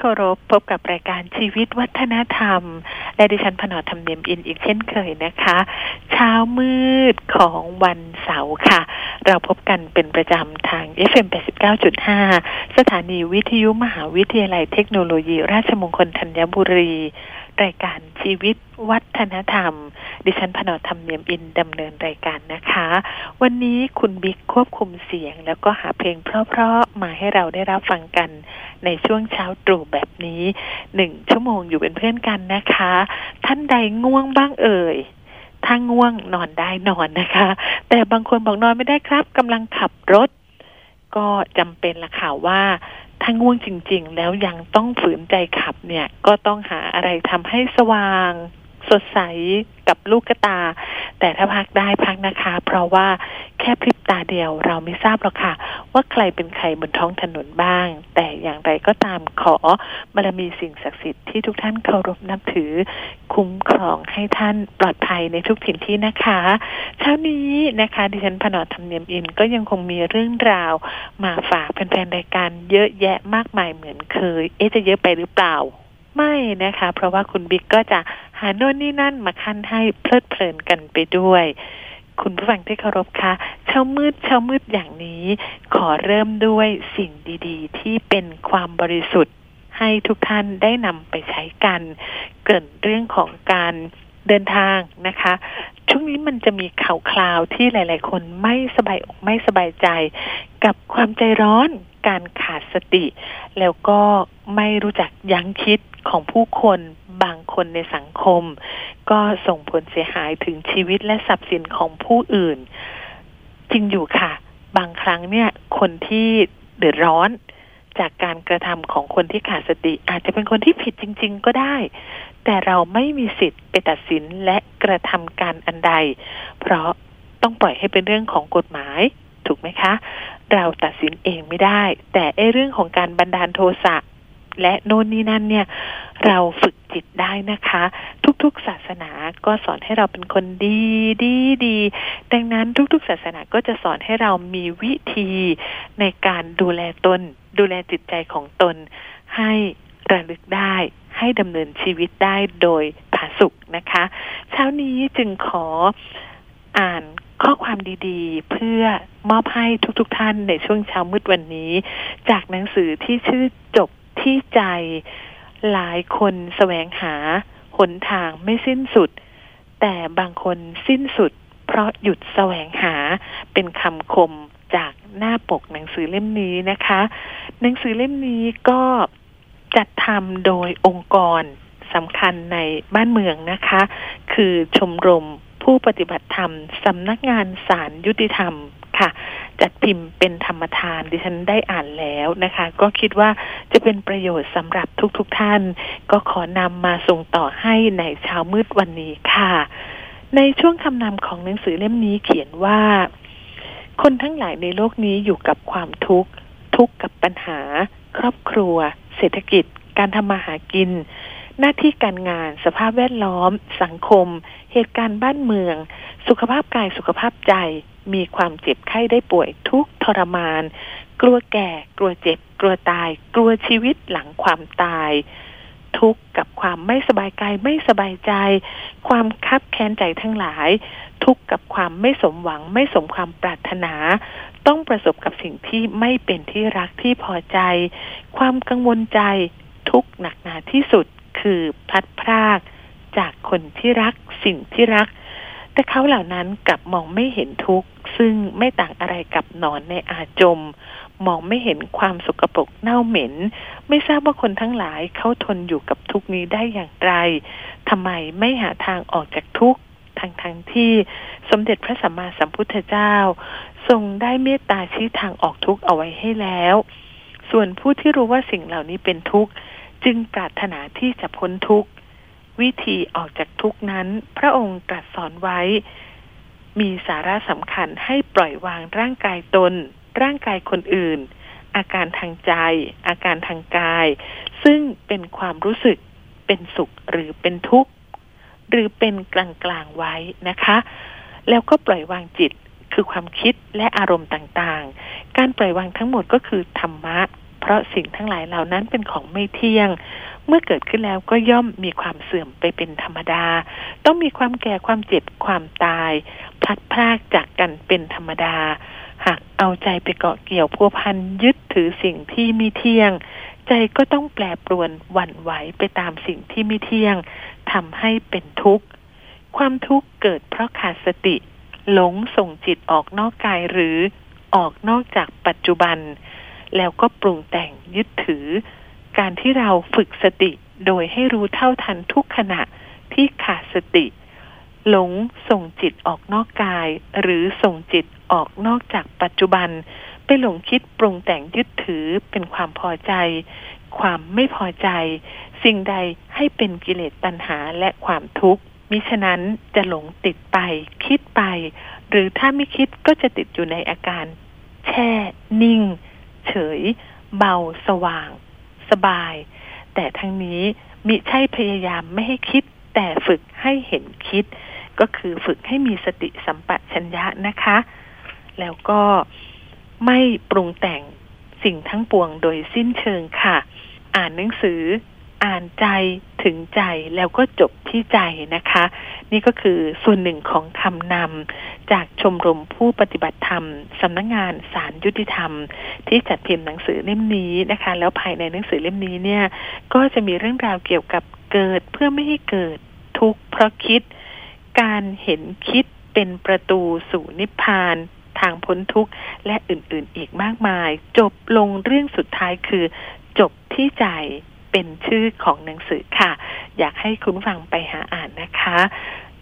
เคารพพบกับรายการชีวิตวัฒนธรรม และดิฉันพนอธรรมเนียมอินอีกเช่นเคยนะคะ เช้ามืดของวันเสาร์ค่ะ เราพบกันเป็นประจำทาง FM 89.5 สถานีวิทยุมหาวิทยาลัยเทคโนโลยี ราชมงคลธัญบุรี รายการชีวิตวัฒนธรรม ดิฉันพนอธรรมเนียมอินดำเนินรายการนะคะ วันนี้คุณบิ๊กควบคุมเสียง แล้วก็หาเพลงเพราะๆมาให้เราได้รับฟังกัน ในช่วงเช้าตรู่แบบนี้หนึ่งชั่วโมงอยู่เป็นเพื่อนกันนะคะ ท่านใดง่วงบ้างเอ่ยถ้าง่วงนอนได้นอนนะคะ แต่บางคนบอกนอนไม่ได้ครับกำลังขับรถ ก็จำเป็นละค่ะว่าถ้าง่วงจริง ๆ แล้วยังต้องฝืนใจขับเนี่ย ก็ต้องหาอะไรทำให้สว่าง สดใสกับลูกกระตา แต่ถ้าพักได้พักนะคะ เพราะว่าแค่พริบตาเดียวเราไม่ทราบหรอกค่ะ ว่าใครเป็นใครบนท้องถนนบ้าง แต่อย่างไรก็ตามขอบารมีสิ่งศักดิ์สิทธิ์ที่ทุกท่านเคารพนับถือ คุ้มครองให้ท่านปลอดภัยในทุกถิ่นที่นะคะ เช้านี้นะคะดิฉันพนอธรรมเนียมอินก็ยังคงมีเรื่องราวมาฝากแฟนๆรายการเยอะแยะมากมายเหมือนเคย เอ๊ะจะเยอะไปหรือเปล่า ไม่นะคะ เพราะว่าคุณบิ๊กก็จะหาโน่นนี่นั่นมาคั้นให้เพลิดเพลินกันไปด้วย คุณผู้ฟังที่เคารพคะเช้ามืดเช้ามืดอย่างนี้ ขอเริ่มด้วยสิ่งดีๆ ที่เป็นความบริสุทธิ์ให้ทุกท่านได้นำไปใช้กัน เกรินเรื่องของการเดินทางนะคะ ช่วงนี้มันจะมีข่าวคราวที่หลาย ๆ คนไม่สบายอกไม่สบายใจ กับความใจร้อนการขาดสติ แล้วก็ไม่รู้จักยั้งคิด ของผู้คนบางคนในสังคม ก็ส่งผลเสียหายถึงชีวิตและทรัพย์สินของผู้อื่น จริงอยู่ค่ะ บางครั้งเนี่ย คนที่เดือดร้อนจากการกระทำของคนที่ขาดสติ อาจจะเป็นคนที่ผิดจริง ๆ ก็ได้ แต่เราไม่มีสิทธิ์ไปตัดสินและกระทำการอันใด เพราะต้องปล่อยให้เป็นเรื่องของกฎหมายถูกไหมคะ เราตัดสินเองไม่ได้ แต่ไอ้เรื่องของการบันดาลโทสะ และโน่นนี่นั่นเนี่ยเราฝึกจิตได้นะคะ ทุกๆศาสนาก็สอนให้เราเป็นคนดีดีดี ดังนั้นทุกๆ ศาสนาก็จะสอนให้เรามีวิธีในการดูแลตน ดูแลจิตใจของตน ให้ระลึกได้ให้ดำเนินชีวิตได้โดยผาสุกนะคะ เช้านี้จึงขออ่านข้อความดีๆ เพื่อมอบให้ทุกๆทท่านในช่วงเช้ามืดวันนี้ จากหนังสือที่ชื่อจบ ที่ใจหลายคนแสวงหาหนทางไม่สิ้นสุด แต่บางคนสิ้นสุด เพราะหยุดแสวงหาเป็นคำคมจากหน้าปกหนังสือเล่มนี้นะคะ หนังสือเล่มนี้ก็จัดทำโดยองค์กรสำคัญในบ้านเมืองนะคะ คือชมรมผู้ปฏิบัติธรรมสำนักงานสารยุติธรรม ค่ะ จัดพิมพ์เป็นธรรมทานดิฉันได้อ่านแล้วนะคะ ก็คิดว่าจะเป็นประโยชน์สำหรับทุกๆทท่าน ก็ขอนำมาส่งต่อให้ในเช้ามืดวันนี้ค่ะ ในช่วงคำนำของหนังสือเล่มนี้เขียนว่า คนทั้งหลายในโลกนี้อยู่กับความทุกข์ทุกข์กับปัญหา ครอบครัว เศรษฐกิจ การทำมาหากินหน้าที่การงานสภาพแวดล้อม สังคม เหตุการณ์บ้านเมือง สุขภาพกายสุขภาพใจ มีความเจ็บไข้ได้ป่วยทุกทรมาน กลัวแก่ กลัวเจ็บ กลัวตาย กลัวชีวิตหลังความตาย ทุกข์กับความไม่สบายกายไม่สบายใจ ความคับแค้นใจทั้งหลาย ทุกข์กับความไม่สมหวังไม่สมความปรารถนา ต้องประสบกับสิ่งที่ไม่เป็นที่รักที่พอใจ ความกังวลใจ ทุกข์หนักหนาที่สุดคือพลัดพราก จากคนที่รักสิ่งที่รัก แต่เขาเหล่านั้นกลับมองไม่เห็นทุกข์ ซึ่งไม่ต่างอะไรกับหนอนในอาจม มองไม่เห็นความสกปรกเน่าเหม็น ไม่ทราบว่าคนทั้งหลายเขาทนอยู่กับทุกนี้ได้อย่างไรทำไมไม่หาทางออกจากทุกข์ทั้งทั้งที่สมเด็จพระสัมมาสัมพุทธเจ้า ทรงได้เมตตาชี้ทางออกทุกข์เอาไว้ให้แล้ว ส่วนผู้ที่รู้ว่าสิ่งเหล่านี้เป็นทุกข์ จึงปรารถนาที่จะพ้นทุกข์ วิธีออกจากทุกนั้น พระองค์ตรัสสอนไว้ มีสาระสำคัญให้ปล่อยวางร่างกายตน ร่างกายคนอื่น อาการทางใจ อาการทางกาย ซึ่งเป็นความรู้สึกเป็นสุขหรือเป็นทุกข์ หรือเป็นกลางๆไว้นะคะ แล้วก็ปล่อยวางจิตคือความคิดและอารมณ์ต่างๆ การปล่อยวางทั้งหมดก็คือธรรมะ เพราะสิ่งทั้งหลายเหล่านั้นเป็นของไม่เที่ยง เมื่อเกิดขึ้นแล้วก็ย่อมมีความเสื่อมไปเป็นธรรมดา ต้องมีความแก่ความเจ็บความตาย พลัดพรากจากกันเป็นธรรมดา หากเอาใจไปเกาะเกี่ยวพัวพันยึดถือสิ่งที่ไม่เที่ยง ใจก็ต้องแปรปรวนหวั่นไหวไปตามสิ่งที่ไม่เที่ยงทำให้เป็นทุกข์ ความทุกข์เกิดเพราะขาดสติ หลงส่งจิตออกนอกกายหรือออกนอกจากปัจจุบัน แล้วก็ปรุงแต่งยึดถือ การที่เราฝึกสติโดยให้รู้เท่าทันทุกขณะที่ขาดสติ หลงส่งจิตออกนอกกาย หรือส่งจิตออกนอกจากปัจจุบัน ไปหลงคิดปรุงแต่งยึดถือเป็นความพอใจ ความไม่พอใจ สิ่งใดให้เป็นกิเลสตัณหาและความทุกข์มิฉะนั้นจะหลงติดไป คิดไป หรือถ้าไม่คิดก็จะติดอยู่ในอาการ แช่ นิ่ง เฉย เบาสว่าง สบาย แต่ทั้งนี้มิใช่พยายามไม่ให้คิด แต่ฝึกให้เห็นคิด ก็คือฝึกให้มีสติสัมปชัญญะนะคะ แล้วก็ไม่ปรุงแต่งสิ่งทั้งปวงโดยสิ้นเชิงค่ะ อ่านหนังสือ อ่านใจถึงใจแล้วก็จบที่ใจนะคะ นี่ก็คือส่วนหนึ่งของคำนำจากชมรมผู้ปฏิบัติธรรมสำนักงงานสารยุติธรรม ที่จัดพิมพ์หนังสือเล่มนี้นะคะ แล้วภายในหนังสือเล่มนี้เนี่ย ก็จะมีเรื่องราวเกี่ยวกับเกิดเพื่อไม่ให้เกิดทุกข์เพราะคิด การเห็นคิดเป็นประตูสู่นิพพานทางพ้นทุกข์และอื่นๆอีกมากมาย จบลงเรื่องสุดท้ายคือจบที่ใจ เป็นชื่อของหนังสือค่ะ อยากให้คุณฟังไปหาอ่านนะคะ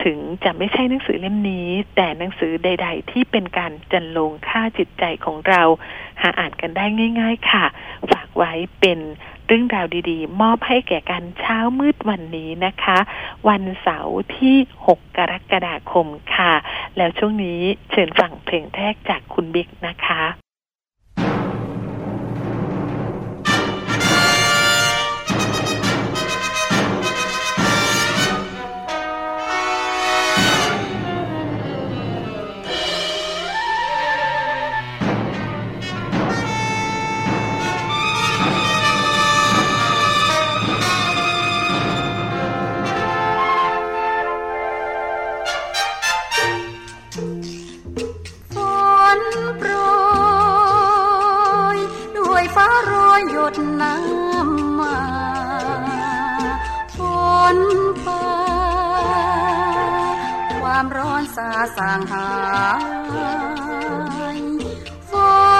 ถึงจะไม่ใช่หนังสือเล่มนี้ แต่หนังสือใด ๆ ที่เป็นการจันลงค่าจิตใจของเรา หาอ่านกันได้ง่าย ๆ ค่ะ ฝากไว้เป็นเรื่องราวดีๆ มอบให้แก่กันเช้ามืดวันนี้นะคะ วันเสาร์ที่ 6 กรกฎาคมค่ะ แล้วช่วงนี้เชิญฟังเพลงแรกจากคุณบิ๊กนะคะ ความร้อนสาสางหายฝ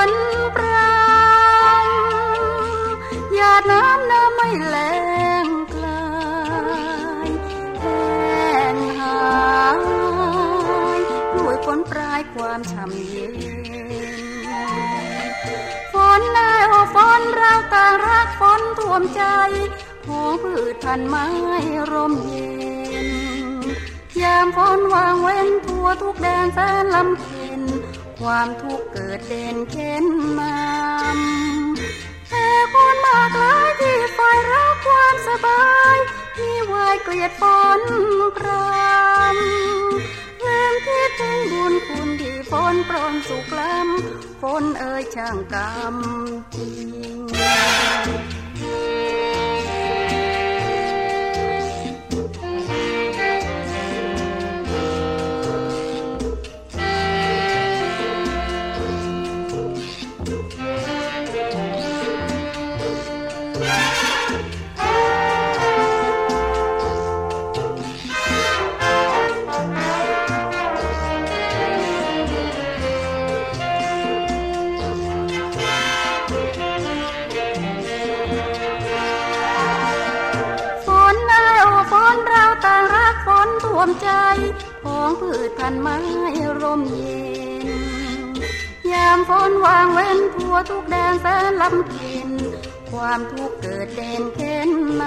นปรางหยาดน้ำน้ำไม่แรงกลายแห้งหายด้วยฝนปลายความช่ำเย็นฝนแล้ฝนเราต่างรักฝนท่วมใจของพืชพันไม้ร่มเย็นยามฝนวา วทุกแดนแสนลำเค็นความทุกข์เกิดเด่นเข็นมามแต่คนมากหลายที่ฝ่ายรักความสบายที่วายเกลียดฝนพรำลืมคิดถึงบุญคุณที่ฝนปรนสุขล้ำฝนเอ่ยช่างกรรมจริง วมใจของพืชพันไม้ร่มเย็น ยามฝนวางเว้นทั่วทุกแดนแสนลำเค็นความทุกข์เกิดเด่นเข็นน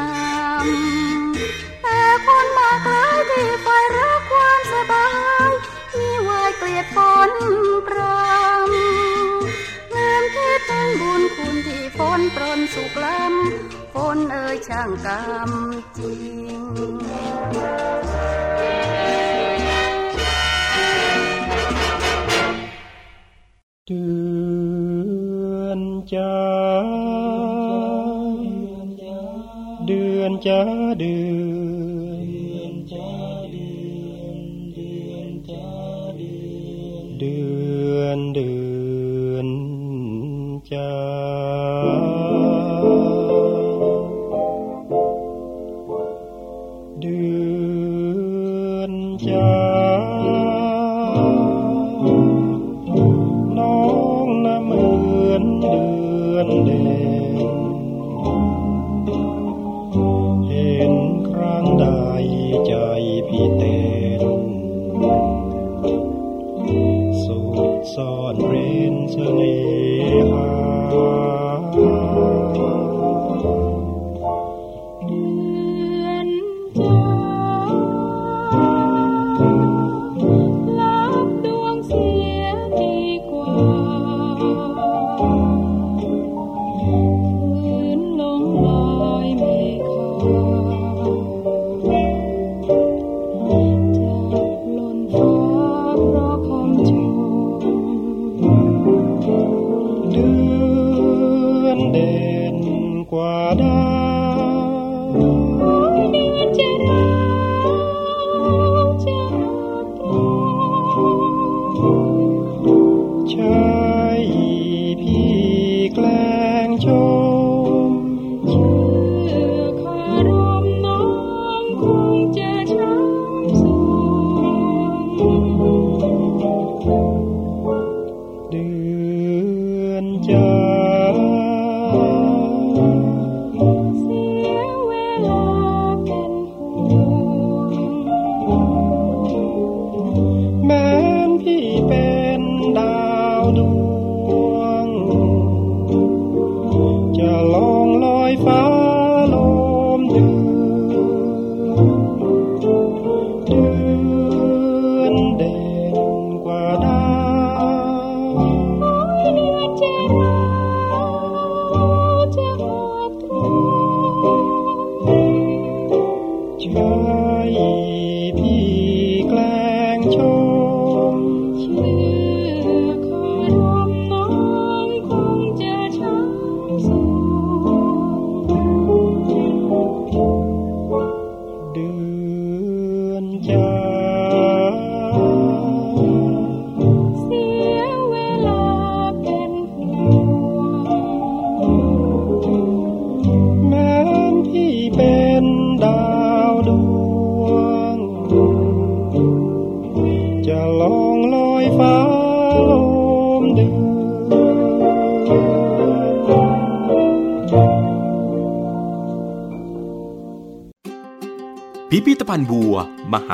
ำแต่คนมากลายที่ไฟรักความสบายมีวายเกลียดฝนปรำลืมคิดถึงบุญคุณที่ฝนปรนสุขล้ำฝนเอ่ยช่างกรรมจริง เดือนจ้าเดื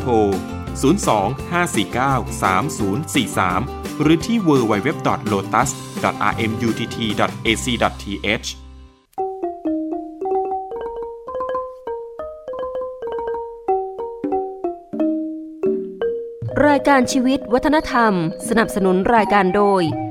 โทร 02-549-3043 หรือที่ www.lotus.rmutt.ac.th รายการชีวิตวัฒนธรรม สนับสนุนรายการโดย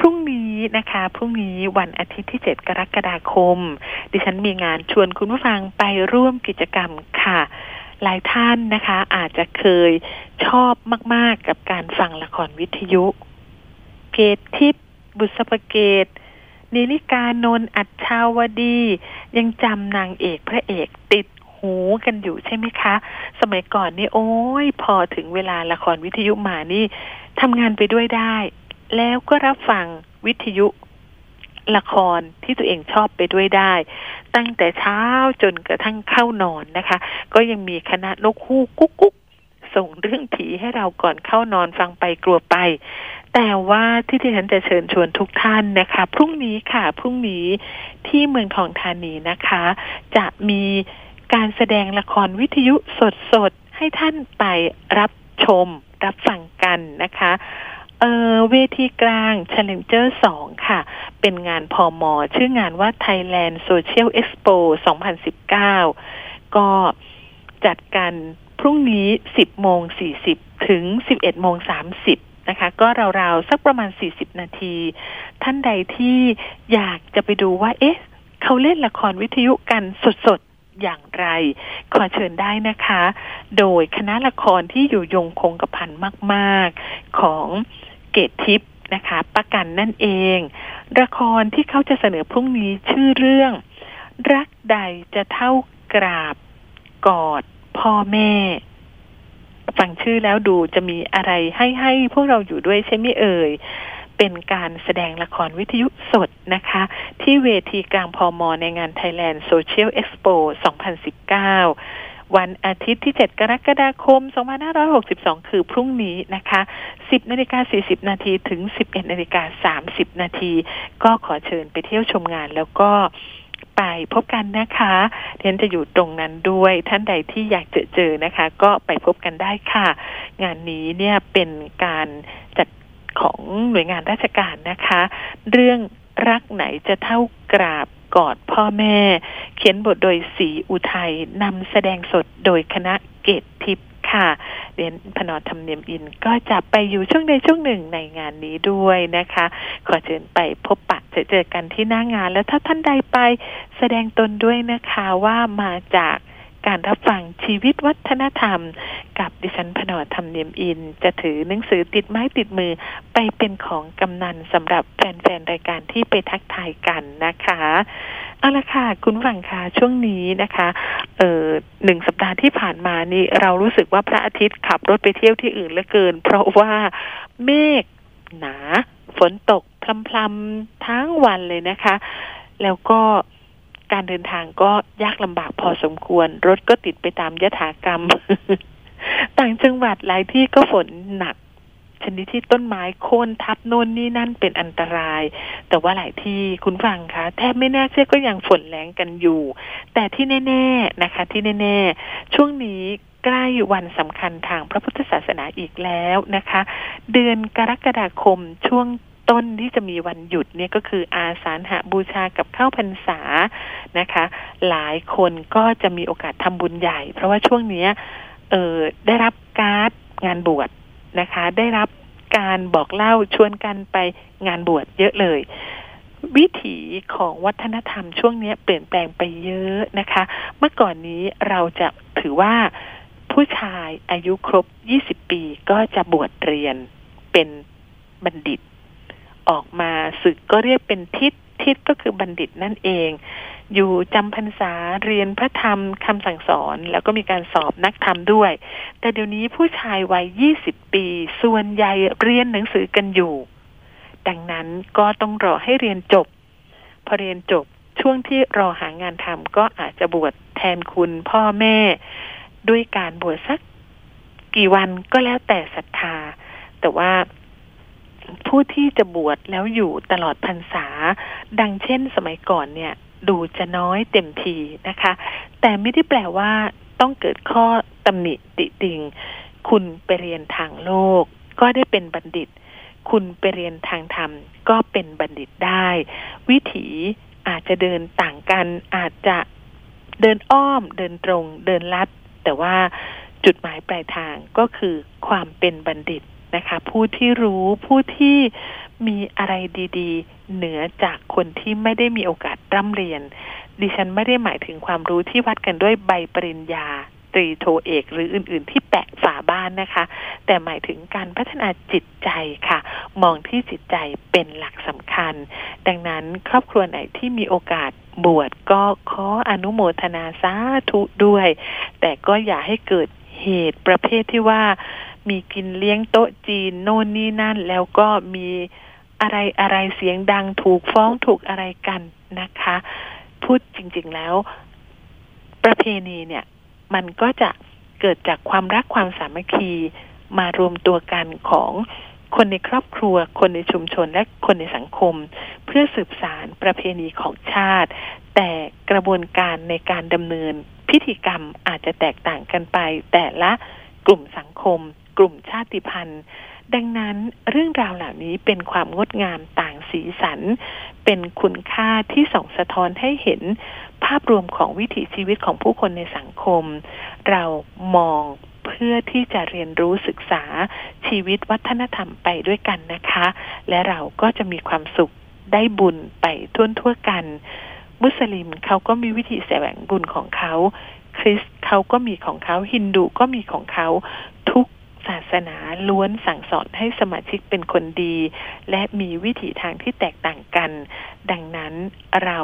พรุ่งนี้นะคะ พรุ่งนี้วันอาทิตย์ที่ 7 กรกฎาคม ดิฉันมีงานชวนคุณผู้ฟังไปร่วมกิจกรรมค่ะ หลายท่านนะคะ อาจจะเคยชอบมาก ๆ กับการฟังละครวิทยุ เกตทิพย์บุษบเกตนิลิกานนท์อัจฉาวดี ยังจำนางเอกพระเอกติดหูกันอยู่ใช่ไหมคะ สมัยก่อนนี่โอ้ยพอถึงเวลาละครวิทยุมานี่ทำงานไปด้วยได้ แล้วก็รับฟังวิทยุละครที่ตัวเองชอบไปด้วยได้ ตั้งแต่เช้าจนกระทั่งเข้านอนนะคะ ก็ยังมีคณะนกฮูกกุ๊กกุ๊กส่งเรื่องผีให้เราก่อนเข้านอนฟังไปกลัวไป แต่ว่าที่ที่ฉันจะเชิญชวนทุกท่านนะคะ พรุ่งนี้ค่ะ พรุ่งนี้ที่เมืองทองธานีนะคะ จะมีการแสดงละครวิทยุสดๆ ให้ท่านไปรับชม รับฟังกันนะคะ เออเวทีกลาง Challenger 2 ค่ะ เป็นงานพอมอ ชื่องานว่า Thailand Social Expo 2019 ก็จัดกันพรุ่งนี้ 10โมง40 ถึง 11โมง30นะคะก็ราวๆ สักประมาณ 40 นาที ท่านใดที่อยากจะไปดูว่า เอ๊ะ เขาเล่นละครวิทยุกันสด อย่างไร ขอเชิญได้นะคะ โดยคณะละครที่อยู่ยงคงกระพันมาก ๆ ของเกตทิพย์นะคะประกันนั่นเอง ละครที่เขาจะเสนอพรุ่งนี้ชื่อเรื่อง รักใดจะเท่ากราบกอดพ่อแม่ฟังชื่อแล้วดูจะมีอะไรให้ให้พวกเราอยู่ด้วยใช่ไหมเอ่ย เป็นการแสดงละครวิทยุสดนะคะ ที่เวทีกลางพอมอในงาน Thailand Social Expo 2019 วันอาทิตย์ที่ 7 กรกฎาคม 2562 คือพรุ่งนี้นะคะ 10นาฬิกา40 นาทีถึง 11นาฬิกา30 นาทีก็ขอเชิญไปเที่ยวชมงานแล้วก็ไปพบกันนะคะเรียนจะอยู่ตรงนั้นด้วยท่านใดที่อยากเจอเจอนะคะ ก็ไปพบกันได้ค่ะ งานนี้เนี่ยเป็นการจัด ของหน่วยงานราชการนะคะ เรื่องรักไหนจะเท่ากราบกอดพ่อแม่ เขียนบทโดยสีอุทัยนำแสดงสดโดยคณะเกตทิพย์ค่ะเรียนพนอธรรมเนียมอินก็จะไปอยู่ช่วงใดช่วงหนึ่งในงานนี้ด้วยนะคะ ขอเชิญไปพบปะเจอเจอกันที่หน้างาน แล้วถ้าท่านใดไปแสดงตนด้วยนะคะว่ามาจาก การรับฟังชีวิตวัฒนธรรม กับดิฉันพนอธรรมเนียมอิน จะถือหนังสือติดไม้ติดมือไปเป็นของกำนันสำหรับแฟนๆรายการที่ไปทักทายกันนะคะเอาละค่ะ คุณฟังค่ะช่วงนี้นะคะเอ่อหนึ่งสัปดาห์ที่ผ่านมานี่เรารู้สึกว่าพระอาทิตย์ขับรถไปเที่ยวที่อื่นเหลือเกิน เพราะว่าเมฆหนา ฝนตกพลำๆทั้งวันเลยนะคะ แล้วก็ การเดินทางก็ยากลำบากพอสมควร รถก็ติดไปตามยถากรรม ต่างจังหวัดหลายที่ก็ฝนหนัก ชนิดที่ต้นไม้โค่นทับโน่นนี่นั่นเป็นอันตราย แต่ว่าหลายที่คุณฟังคะแทบไม่แน่เชื่อก็ยังฝนแรงกันอยู่ แต่ที่แน่ ๆนะคะ ที่แน่ ๆ ช่วงนี้ใกล้วันสำคัญทางพระพุทธศาสนาอีกแล้วนะคะ เดือนกรกฎาคมช่วง ต้นที่จะมีวันหยุดเนี่ยก็คืออาสาฬหบูชากับเข้าพรรษานะคะ หลายคนก็จะมีโอกาสทำบุญใหญ่ เพราะว่าช่วงเนี้เออได้รับการ์ดงานบวชนะคะ ได้รับการบอกเล่าชวนกันไปงานบวชเยอะเลย วิถีของวัฒนธรรมช่วงนี้เปลี่ยนแปลงไปเยอะนะคะ เมื่อก่อนนี้เราจะถือว่าผู้ชายอายุครบ 20 ปีก็จะบวชเรียนเป็นบัณฑิต ออกมาศึกก็เรียกเป็นทิศทิศก็คือบัณฑิตนั่นเอง อยู่จำพรรษาเรียนพระธรรมคำสั่งสอน แล้วก็มีการสอบนักธรรมด้วย แต่เดี๋ยวนี้ผู้ชายวัย20ปี ส่วนใหญ่เรียนหนังสือกันอยู่ ดังนั้นก็ต้องรอให้เรียนจบ พอเรียนจบช่วงที่รอหางานทำก็อาจจะบวชแทนคุณพ่อแม่ ด้วยการบวชสักกี่วันก็แล้วแต่ศรัทธา แต่ว่า ผู้ที่จะบวชแล้วอยู่ตลอดพรรษา ดังเช่นสมัยก่อนเนี่ยดูจะน้อยเต็มทีนะคะ แต่ไม่ได้แปลว่าต้องเกิดข้อตำหนิติติง คุณไปเรียนทางโลก ก็ได้เป็นบัณฑิต คุณไปเรียนทางธรรม ก็เป็นบัณฑิตได้ วิถีอาจจะเดินต่างกัน อาจจะเดินอ้อม เดินตรง เดินลัด แต่ว่าจุดหมายปลายทางก็คือความเป็นบัณฑิต นะคะ ผู้ที่รู้ผู้ที่มีอะไรดีๆ เหนือจากคนที่ไม่ได้มีโอกาสร่ำเรียน ดิฉันไม่ได้หมายถึงความรู้ที่วัดกันด้วยใบปริญญาตรีโทเอกหรืออื่นๆ ที่แปะฝาบ้านนะคะ แต่หมายถึงการพัฒนาจิตใจค่ะ มองที่จิตใจเป็นหลักสำคัญ ดังนั้นครอบครัวไหนที่มีโอกาสบวชก็ขออนุโมทนาสาธุด้วย แต่ก็อย่าให้เกิดเหตุประเภทที่ว่า มีกินเลี้ยงโต๊ะจีนโน่นนี่นั่น แล้วก็มีอะไรอะไรเสียงดังถูกฟ้องถูกอะไรกันนะคะ พูดจริง ๆแล้ว ประเพณีเนี่ย มันก็จะเกิดจากความรักความสามัคคีมารวมตัวกันของคนในครอบครัว คนในชุมชนและคนในสังคม เพื่อสืบสารประเพณีของชาติ แต่กระบวนการในการดำเนินพิธีกรรมอาจจะแตกต่างกันไป แต่ละกลุ่มสังคม กลุ่มชาติพันธุ์ ดังนั้นเรื่องราวเหล่านี้เป็นความงดงามต่างสีสัน เป็นคุณค่าที่ส่องสะท้อนให้เห็นภาพรวมของวิถีชีวิตของผู้คนในสังคม เรามองเพื่อที่จะเรียนรู้ศึกษาชีวิตวัฒนธรรมไปด้วยกันนะคะ และเราก็จะมีความสุขได้บุญไปทั่วทั่วกัน มุสลิมเขาก็มีวิธีแสวงบุญของเขา คริสเขาก็มีของเขา ฮินดูก็มีของเขา ศาสนาล้วนสั่งสอนให้สมาชิกเป็นคนดี และมีวิถีทางที่แตกต่างกัน ดังนั้นเรา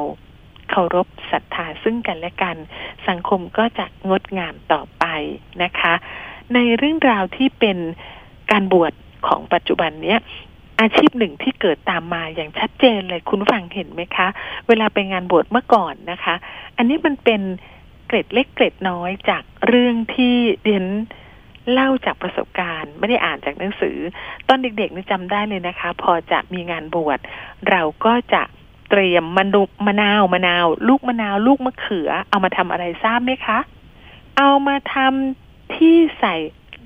เคารพศรัทธาซึ่งกันและกัน สังคมก็จะงดงามต่อไปนะคะ ในเรื่องราวที่เป็นการบวชของปัจจุบันเนี้ยอาชีพหนึ่งที่เกิดตามมาอย่างชัดเจนเลยคุณฟังเห็นไหมคะ เวลาไปงานบวชเมื่อก่อนนะคะ อันนี้มันเป็นเกร็ดเล็กเกร็ดน้อยจากเรื่องที่เรียน เล่าจากประสบการณ์ ไม่ได้อ่านจากหนังสือ ตอนเด็กๆนี่จำได้เลยนะคะ พอจะมีงานบวชเราก็จะเตรียมมะนุมะนาวมะนาว ลูกมะนาวลูกมะเขือ เอามาทำอะไรทราบไหมคะ เอามาทำที่ใส่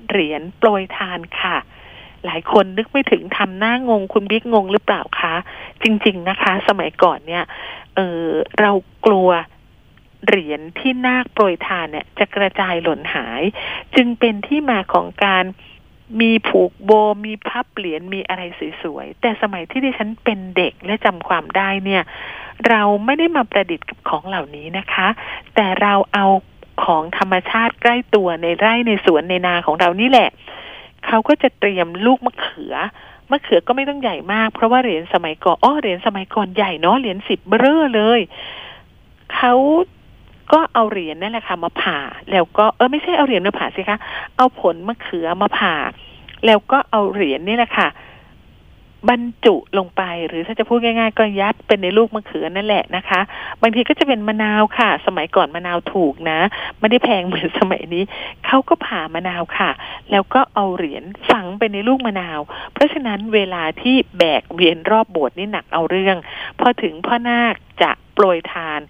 เหรียญโปรยทานค่ะหลายคนนึกไม่ถึงทำหน้างงคุณบิ๊กงงหรือเปล่าคะ จริง ๆ นะคะ สมัยก่อนเนี่ย เออเรากลัว เหรียญที่นาคโปรยทานเนี่ยจะกระจายหล่นหาย จึงเป็นที่มาของการมีผูกโบมีพับเหรียญมีอะไรสวยๆ แต่สมัยที่ดิฉันเป็นเด็กและจำความได้เนี่ย เราไม่ได้มาประดิษฐ์กับของเหล่านี้นะคะ แต่เราเอาของธรรมชาติใกล้ตัวในไร่ในสวนในนาของเรานี่แหละ เขาก็จะเตรียมลูกมะเขือมะเขือก็ไม่ต้องใหญ่มาก เพราะว่าเหรียญสมัยก่อนอ้อเหรียญสมัยก่อนใหญ่เนาะเหรียญสิบเบ้อเลยเขา ก็เอาเหรียญนั่นแหละค่ะมาผ่า แล้วก็เออไม่ใช่เอาเหรียญมาผ่าสิคะเอาผลมะเขือมาผ่า แล้วก็เอาเหรียญนี่แหละค่ะบรรจุลงไปหรือถ้าจะพูดง่ายๆ ก็ยัดเป็นในลูกมะเขือนั่นแหละนะคะ บางทีก็จะเป็นมะนาวค่ะ สมัยก่อนมะนาวถูกนะ ไม่ได้แพงเหมือนสมัยนี้เขาก็ผ่ามะนาวค่ะ แล้วก็เอาเหรียญฝังไปในลูกมะนาว เพราะฉะนั้นเวลาที่แบกเวียนรอบโบสถ์นี่หนักเอาเรื่อง พอถึงพ่อนาคจะโปรยทาน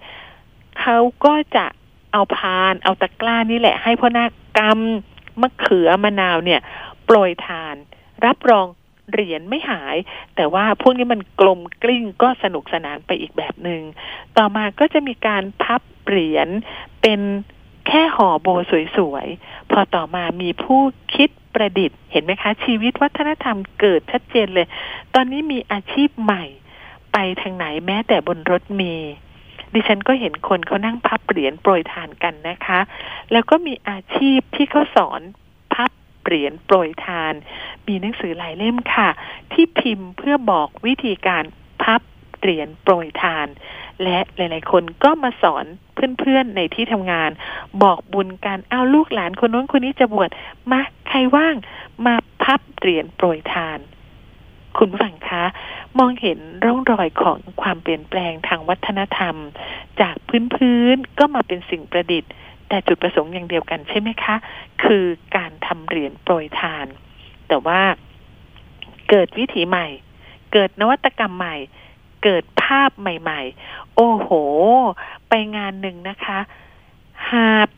เขาก็จะเอาพาน เอาตะกร้านี่แหละ ให้พ่อนาคกำมะเขือมะนาวเนี่ยโปรยทาน รับรองเหรียญไม่หาย แต่ว่าพวกนี้มันกลมกลิ้งก็สนุกสนานไปอีกแบบหนึง่งต่อมาก็จะมีการพับเหรียญเป็นแค่ห่อโบสวยๆ พอต่อมามีผู้คิดประดิษฐ์ เห็นไหมคะ ชีวิตวัฒนธรรมเกิดชัดเจนเลย ตอนนี้มีอาชีพใหม่ ไปทางไหนแม้แต่บนรถเมล์ ดิฉันก็เห็นคนเขานั่งพับเหรียญโปรยทานกันนะคะ แล้วก็มีอาชีพที่เขาสอนพับเหรียญโปรยทาน มีหนังสือหลายเล่มค่ะ ที่พิมพ์เพื่อบอกวิธีการพับเหรียญโปรยทาน และหลาย ๆ คนก็มาสอนเพื่อน ๆ ในที่ทำงาน บอกบุญกันเอาลูกหลานคนนู้นคนนี้จะบวชมาใครว่างมาพับเหรียญโปรยทาน คุณผู้ฟังคะ มองเห็นร่องรอยของความเปลี่ยนแปลงทางวัฒนธรรม จากพื้นๆก็มาเป็นสิ่งประดิษฐ์ แต่จุดประสงค์อย่างเดียวกันใช่ไหมคะ คือการทำเหรียญโปรยทาน แต่ว่าเกิดวิถีใหม่ เกิดนวัตกรรมใหม่ เกิดภาพใหม่ ๆ โอ้โห ไปงานหนึ่งนะคะหาบ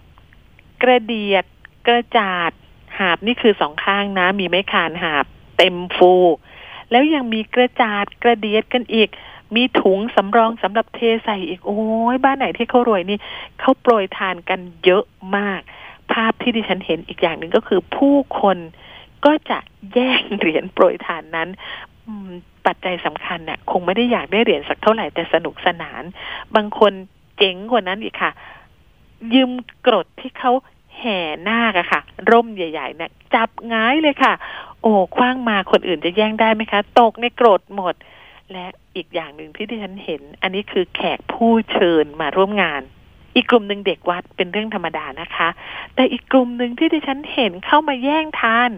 กระเดียดกระจาดหาบนี่คือสองข้างนะ มีไม้คานหาบ เต็มฟู แล้วยังมีกระจาดกระเดียดกันอีก มีถุงสำรองสำหรับเทใส่อีก โอ้ยบ้านไหนที่เขารวยนี่เขาโปรยทานกันเยอะมาก ภาพที่ดิฉันเห็นอีกอย่างหนึ่งก็คือผู้คนก็จะแย่งเหรียญโปรยทานนั้นปัจจัยสำคัญน่ะ คงไม่ได้อยากได้เหรียญสักเท่าไหร่แต่สนุกสนาน บางคนเจ๋งกว่านั้นอีกค่ะ ยืมกรดที่เขาแห่นาคอะค่ะ ร่มใหญ่ๆเนี่ยจับง่ายเลยค่ะ โอ้คว้างมาคนอื่นจะแย่งได้ไหมคะ ตกในโกรดหมด และอีกอย่างหนึ่งที่ที่ฉันเห็น อันนี้คือแขกผู้เชิญมาร่วมงาน อีกกลุ่มหนึ่งเด็กวัดเป็นเรื่องธรรมดานะคะ แต่อีกกลุ่มหนึ่งที่ดิฉันเห็นเข้ามาแย่งทาน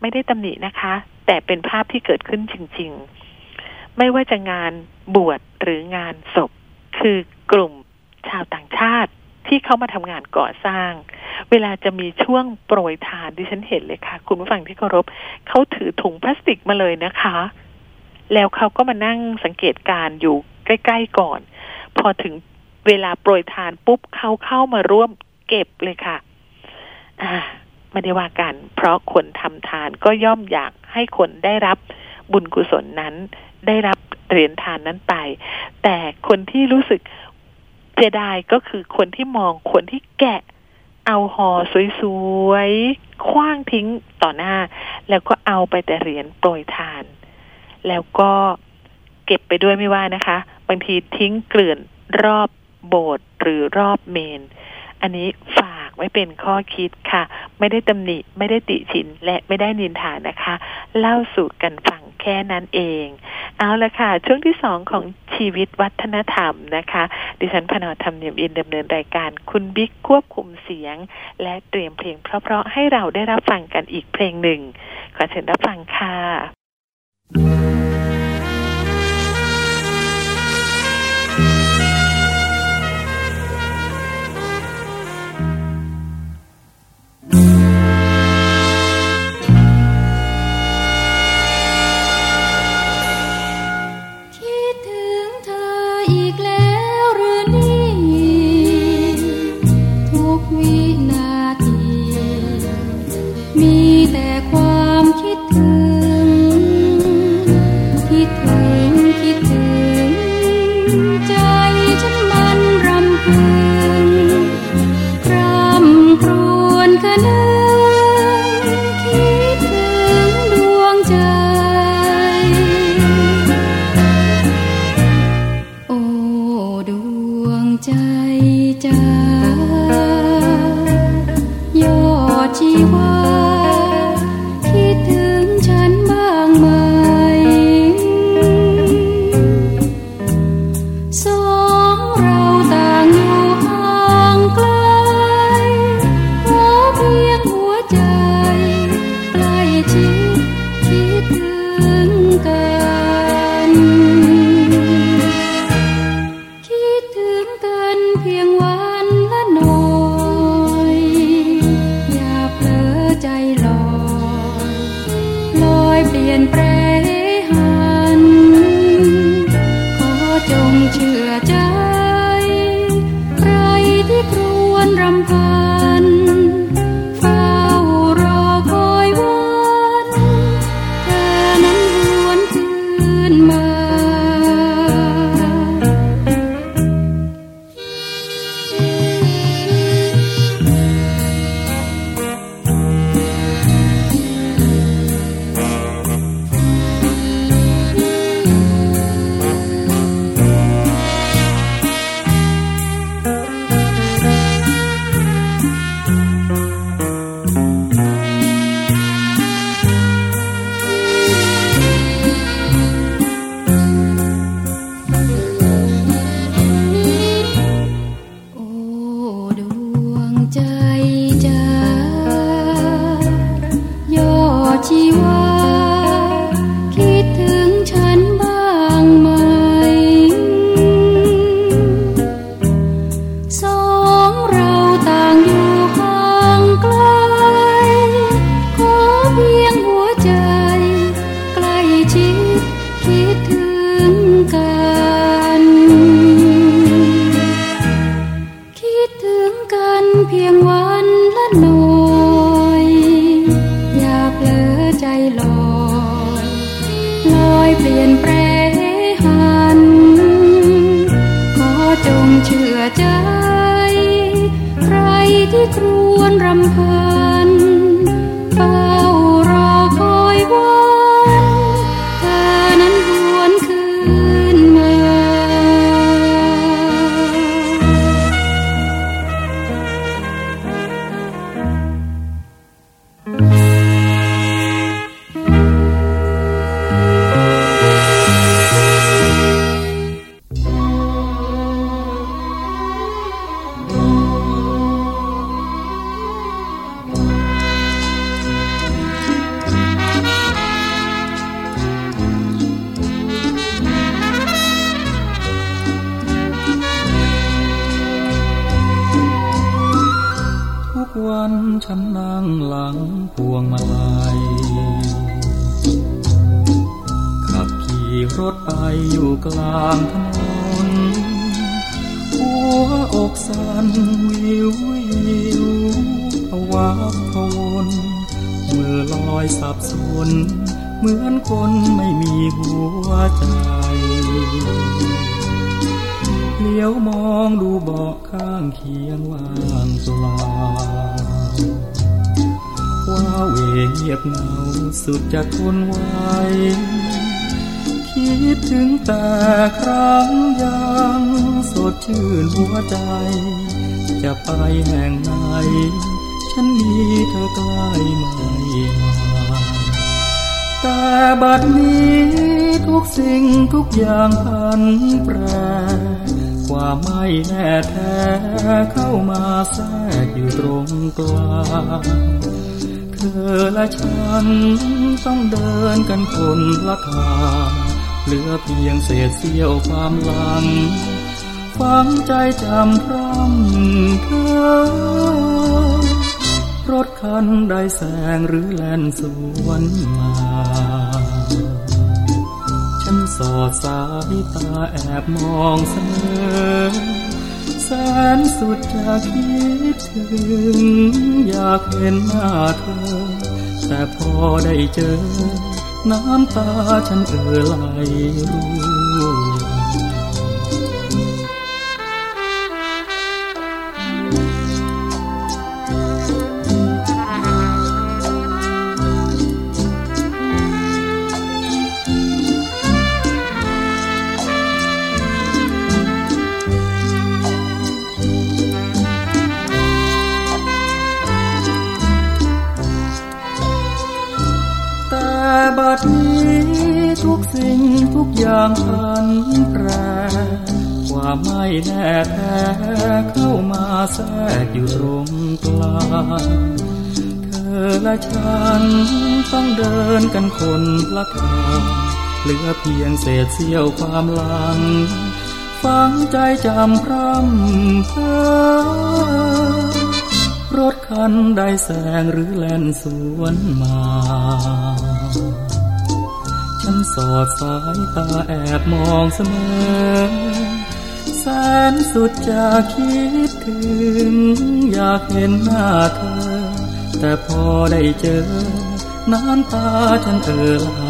ไม่ได้ตำหนินะคะ แต่เป็นภาพที่เกิดขึ้นจริง ๆ ไม่ว่าจะงานบวชหรืองานศพ คือกลุ่มชาวต่างชาติ ที่เขามาทำงานก่อสร้าง เวลาจะมีช่วงโปรยทานดิฉันเห็นเลยค่ะ คุณผู้ฟังที่เคารพเขาถือถุงพลาสติกมาเลยนะคะ แล้วเขาก็มานั่งสังเกตการอยู่ใกล้ๆก่อน พอถึงเวลาโปรยทานปุ๊บเขาเข้ามาร่วมเก็บเลยค่ะ อ่าไม่ได้ว่ากัน เพราะคนทำทานก็ย่อมอยากให้คนได้รับบุญกุศลนั้น ได้รับเหรียญทานนั้นไป แต่คนที่รู้สึก เจไดก็คือคนที่มองคนที่แกะเอาห่อสวยๆคว้างทิ้งต่อหน้า แล้วก็เอาไปแต่เหรียญโปรยทาน แล้วก็เก็บไปด้วยไม่ว่านะคะ บางทีทิ้งเกลื่อนรอบโบสถ์หรือรอบเมน อันนี้ฝ ไว้เป็นข้อคิดค่ะ ไม่ได้ตำหนิไม่ได้ติชินและไม่ได้นินทานะคะ เล่าสู่กันฟังแค่นั้นเอง เอาละค่ะ ช่วงที่สองของชีวิตวัฒนธรรมนะคะ ดิฉันพนอธรรมเนียมอินดำเนินรายการคุณบิ๊กควบคุมเสียง และเตรียมเพลงเพราะๆให้เราได้รับฟังกันอีกเพลงหนึ่ง ขอเชิญรับฟังค่ะ วันฉันนั่งหลังพวงมาลัย ขับขี่รถไปอยู่กลางถนน หัวอกสั่นวิววิวภาวะพวนมือลอยสับสน เหมือนคนไม่มีหัวใจ เลี้ยวมองดูเบาะข้างเคียงว่างเปล่าว่าเวเงียบเงาสุดจะทนไหวคิดถึงแต่ครั้งยังสดชื่นหัวใจ จะไปแห่งไหน ฉันมีเธอใกล้ไม่ห่างแต่บัดนี้ทุกสิ่งทุกอย่างพันแปร วามไม่แน่แท้เข้ามาแทรกอยู่ตรงกลางเธอและฉันต้องเดินกันคนละทางเหลือเพียงเศษเสี้ยวความหลังฝังใจจำพร่ำเธอรถคันใดแสงหรือแล่นสวนมา สอดสายตาแอบมองเสมอแสนสุดจะคิดถึง อยากเห็นหน้าเธอ แต่พอได้เจอ น้ำตาฉันเอ่อไหลร่วงางพันแปรควาไม่แน่แท้เข้ามาแทรกอยู่ตรงกลางเธอและฉันต้องเดินกันคนละทางเหลือเพียงเศษเสี้ยวความหลังฝังใจจำพร่ำเธอรถคันใดแสงหรือแล่นสวนมา สอดสายตาแอบมองเสมอ แสนสุดจะคิดถึง อยากเห็นหน้าเธอ แต่พอได้เจอ น้ำตาฉันเอ่อไหล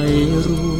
ร่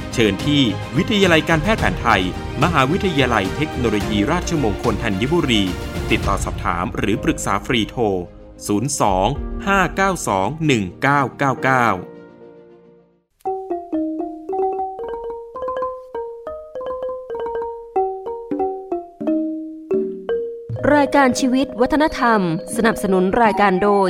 เชิญที่วิทยาลัยการแพทย์แผนไทย มหาวิทยาลัยเทคโนโลยีราชมงคลธัญบุรี ติดต่อสอบถามหรือปรึกษาฟรีโทร 02 592 1999รายการชีวิตวัฒนธรรม สนับสนุนรายการโดย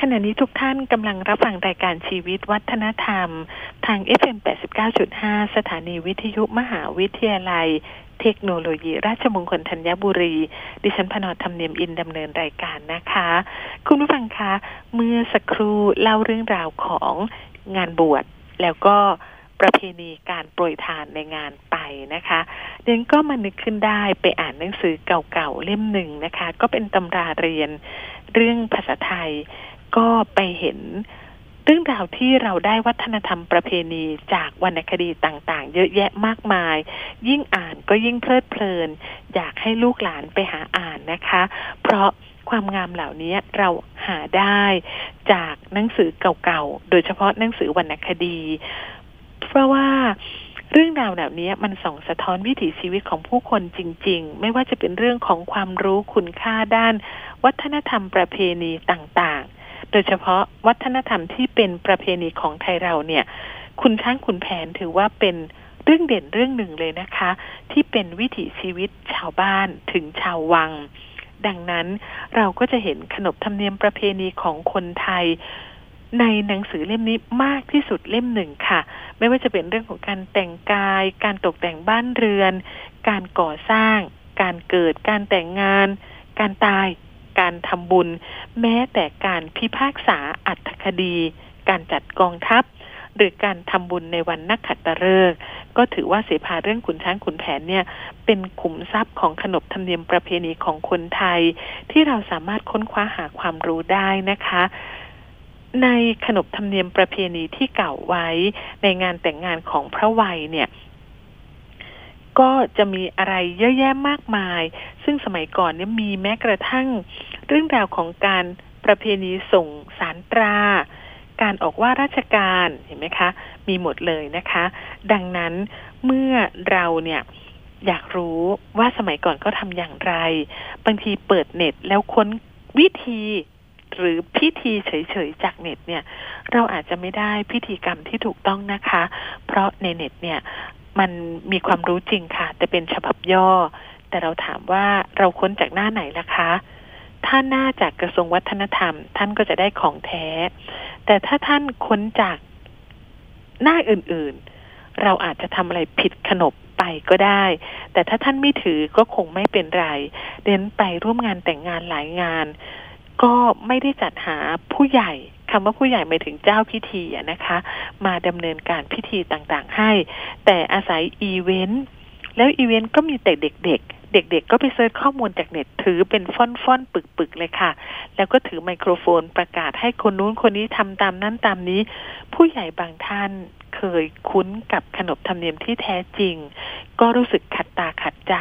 ขณะนี้ทุกท่านกำลังรับฟังรายการชีวิตวัฒนธรรม ทาง FM 89.5 สถานีวิทยุมหาวิทยาลัย เทคโนโลยี ราชมงคลธัญบุรี ดิฉันพนอธรรมเนียมอินดำเนินรายการนะคะ คุณผู้ฟังคะ เมื่อสักครู่เล่าเรื่องราวของงานบวชแล้วก็ประเพณีการโปรยทานในงานไปนะคะเดนก็มานึกขึ้นได้ไปอ่านหนังสือเก่าๆเล่มหนึ่งนะคะ ก็เป็นตำราเรียนเรื่องภาษาไทย ก็ไปเห็นเรื่องราวที่เราได้วัฒนธรรมประเพณีจากวรรณคดีต่างๆ เยอะแยะมากมาย ยิ่งอ่านก็ยิ่งเพลิดเพลิน อยากให้ลูกหลานไปหาอ่านนะคะ เพราะความงามเหล่านี้เราหาได้จากหนังสือเก่าๆ โดยเฉพาะหนังสือวรรณคดี เพราะว่าเรื่องราวแบบนี้มันส่องสะท้อนวิถีชีวิตของผู้คนจริง ๆ ไม่ว่าจะเป็นเรื่องของความรู้คุณค่าด้าน วัฒนธรรมประเพณีต่างๆ โดยเฉพาะวัฒนธรรมที่เป็นประเพณีของไทยเราเนี่ย คุณช้างคุณแผนถือว่าเป็นเรื่องเด่นเรื่องหนึ่งเลยนะคะ ที่เป็นวิถีชีวิตชาวบ้านถึงชาววัง ดังนั้นเราก็จะเห็นขนบธรรมเนียมประเพณีของคนไทยในหนังสือเล่มนี้มากที่สุดเล่มหนึ่งค่ะ ไม่ว่าจะเป็นเรื่องของการแต่งกาย การตกแต่งบ้านเรือน การก่อสร้าง การเกิด การแต่งงาน การตาย การทำบุญ แม้แต่การพิพากษาอัตคดี การจัดกองทัพ หรือการทำบุญในวันนักขัตฤกษ์ก็ถือว่าเสภาเรื่องขุนช้างขุนแผนเนี่ย เป็นขุมทรัพย์ของขนบธรรมเนียมประเพณีของคนไทย ที่เราสามารถค้นคว้าหาความรู้ได้นะคะในขนบธรรมเนียมประเพณีที่เก่าไว้ในงานแต่งงานของพระวัยเนี่ย ก็จะมีอะไรเยอะแยะมากมาย ซึ่งสมัยก่อนเนี่ยมีแม้กระทั่ง เรื่องราวของการประเพณีส่งสารตรา การออกว่าราชการเห็นไหมคะ มีหมดเลยนะคะ ดังนั้นเมื่อเราเนี่ยอยากรู้ว่าสมัยก่อนเขาทำอย่างไร บางทีเปิดเน็ตแล้วค้นวิธีหรือพิธีเฉยๆจากเน็ตเนี่ย เราอาจจะไม่ได้พิธีกรรมที่ถูกต้องนะคะ เพราะในเน็ตเนี่ย มันมีความรู้จริงค่ะ แต่เป็นฉบับย่อ แต่เราถามว่าเราค้นจากหน้าไหนล่ะคะ ถ้าหน้าจากกระทรวงวัฒนธรรม ท่านก็จะได้ของแท้ แต่ถ้าท่านค้นจากหน้าอื่นๆ เราอาจจะทำอะไรผิดขนบไปก็ได้ แต่ถ้าท่านไม่ถือก็คงไม่เป็นไร เดินไปร่วมงานแต่งงานหลายงาน ก็ไม่ได้จัดหาผู้ใหญ่คำว่าผู้ใหญ่หมายถึงเจ้าพิธีนะคะ มาดำเนินการพิธีต่างๆให้ แต่อาศัยอีเวนต์แล้วอีเวนต์ก็มีแต่เด็ก ๆ เด็ก ๆ ก็ไป search ข้อมูลจากเน็ตถือเป็นฟ่อนๆปึกๆเลยค่ะ แล้วก็ถือไมโครโฟนประกาศให้คนนู้นคนนี้ทำตามนั้นตามนี้ ผู้ใหญ่บางท่านเคยคุ้นกับขนบธรรมเนียมที่แท้จริง ก็รู้สึกขัดตาขัดใจ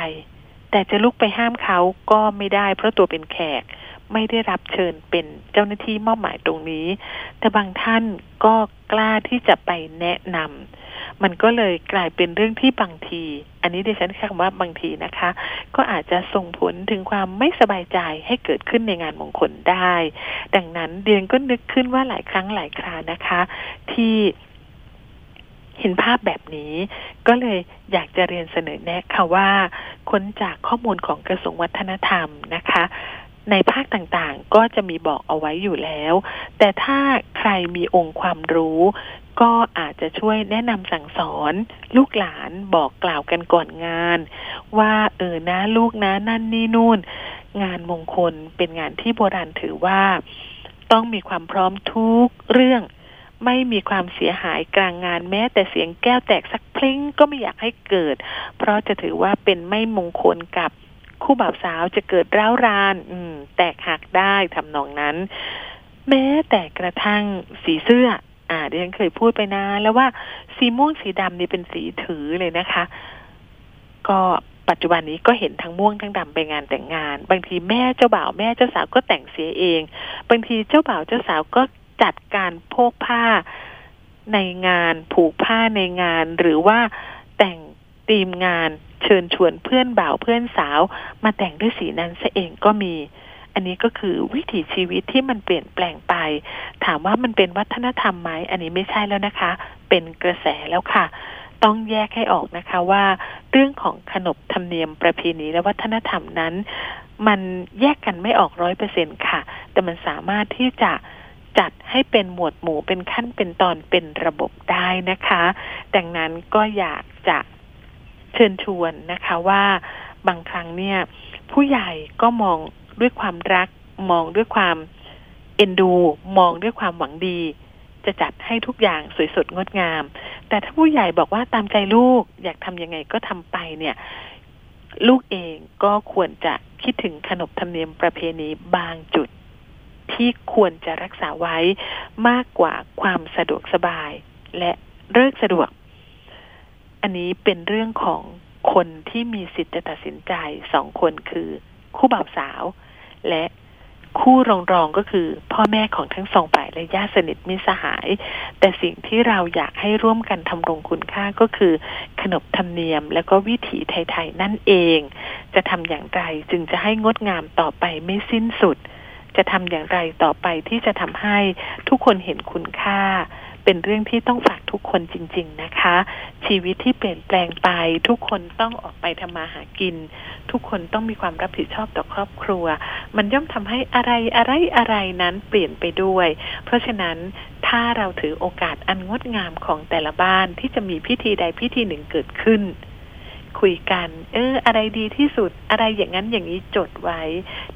แต่จะลุกไปห้ามเขาก็ไม่ได้เพราะตัวเป็นแขก ไม่ได้รับเชิญเป็นเจ้าหน้าที่มอบหมายตรงนี้ แต่บางท่านก็กล้าที่จะไปแนะนำมันก็เลยกลายเป็นเรื่องที่บางที อันนี้ดิฉันคำว่าบางทีนะคะ ก็อาจจะส่งผลถึงความไม่สบายใจให้เกิดขึ้นในงานมงคลได้ ดังนั้นเดียนก็นึกขึ้นว่าหลายครั้งหลายครานะคะ ที่เห็นภาพแบบนี้ก็เลยอยากจะเรียนเสนอแนะค่ะว่า ค้นจากข้อมูลของกระทรวงวัฒนธรรมนะคะ ในภาคต่างๆ ก็จะมีบอกเอาไว้อยู่แล้ว แต่ถ้าใครมีองค์ความรู้ก็อาจจะช่วยแนะนำสั่งสอน ลูกหลานบอกกล่าวกันก่อนงาน ว่าเออนะลูกนะนั่นนี่นู่น งานมงคลเป็นงานที่โบราณถือว่า ต้องมีความพร้อมทุกเรื่อง ไม่มีความเสียหายกลางงานแม้ แต่เสียงแก้วแตกสักพลิ้งก็ไม่อยากให้เกิด เพราะจะถือว่าเป็นไม่มงคลกับ คู่บ่าวสาวจะเกิดร้าวราน อืม แตกหักได้ทำนองนั้น แม้แต่กระทั่งสีเสื้อ อ่าดิฉันเคยพูดไปนะแล้วว่าสีม่วงสีดำนี่เป็นสีถือเลยนะคะ ก็ปัจจุบันนี้ก็เห็นทั้งม่วงทั้งดำไปงานแต่งงาน บางทีแม่เจ้าบ่าวแม่เจ้าสาวก็แต่งเสียเอง บางทีเจ้าบ่าวเจ้าสาวก็จัดการโพกผ้าในงานผูกผ้าในงานหรือว่าแต่งตีมงาน เชิญชวนเพื่อนบ่าวเพื่อนสาว มาแต่งด้วยสีนั้นซะเองก็มี อันนี้ก็คือวิถีชีวิตที่มันเปลี่ยนแปลงไป ถามว่ามันเป็นวัฒนธรรมไหมอันนี้ไม่ใช่แล้วนะคะ เป็นกระแสแล้วค่ะต้องแยกให้ออกนะคะว่า เรื่องของขนบธรรมเนียมประเพณีและวัฒนธรรมนั้น มันแยกกันไม่ออกร้อยเปอร์เซ็นค่ะ แต่มันสามารถที่จะจัดให้เป็นหมวดหมู่เป็นขั้นเป็นตอนเป็นระบบได้นะคะ ดังนั้นก็อยากจะ เชิญชวนนะคะว่าบางครั้งเนี่ย ผู้ใหญ่ก็มองด้วยความรัก มองด้วยความเอ็นดู มองด้วยความหวังดี จะจัดให้ทุกอย่างสวยสดงดงาม แต่ถ้าผู้ใหญ่บอกว่าตามใจลูกอยากทำยังไงก็ทำไปเนี่ย ลูกเองก็ควรจะคิดถึงขนบธรรมเนียมประเพณีบางจุดที่ควรจะรักษาไว้มากกว่าความสะดวกสบาย และเลิกสะดวก อันนี้เป็นเรื่องของคนที่มีสิทธิ์จะตัดสินใจสองคนคือ คู่บ่าวสาว และคู่รองรองก็คือพ่อแม่ของทั้งสองฝ่ายและญาติสนิทมิสหาย แต่สิ่งที่เราอยากให้ร่วมกันทำรงคุณค่าก็คือ ขนบธรรมเนียมและก็วิถีไทย ๆ นั่นเอง จะทำอย่างไรจึงจะให้งดงามต่อไปไม่สิ้นสุด จะทำอย่างไรต่อไปที่จะทำให้ทุกคนเห็นคุณค่า เป็นเรื่องที่ต้องฝากทุกคนจริง ๆนะคะ ชีวิตที่เปลี่ยนแปลงไป ทุกคนต้องออกไปทำมาหากิน ทุกคนต้องมีความรับผิดชอบต่อครอบครัว มันย่อมทำให้อะไรอะไรอะไรนั้นเปลี่ยนไปด้วย เพราะฉะนั้นถ้าเราถือโอกาสอันงดงามของแต่ละบ้านที่จะมีพิธีใดพิธีหนึ่งเกิดขึ้น คุยกัน เออ อะไรดีที่สุดอะไรอย่างนั้นอย่างนี้จดไว้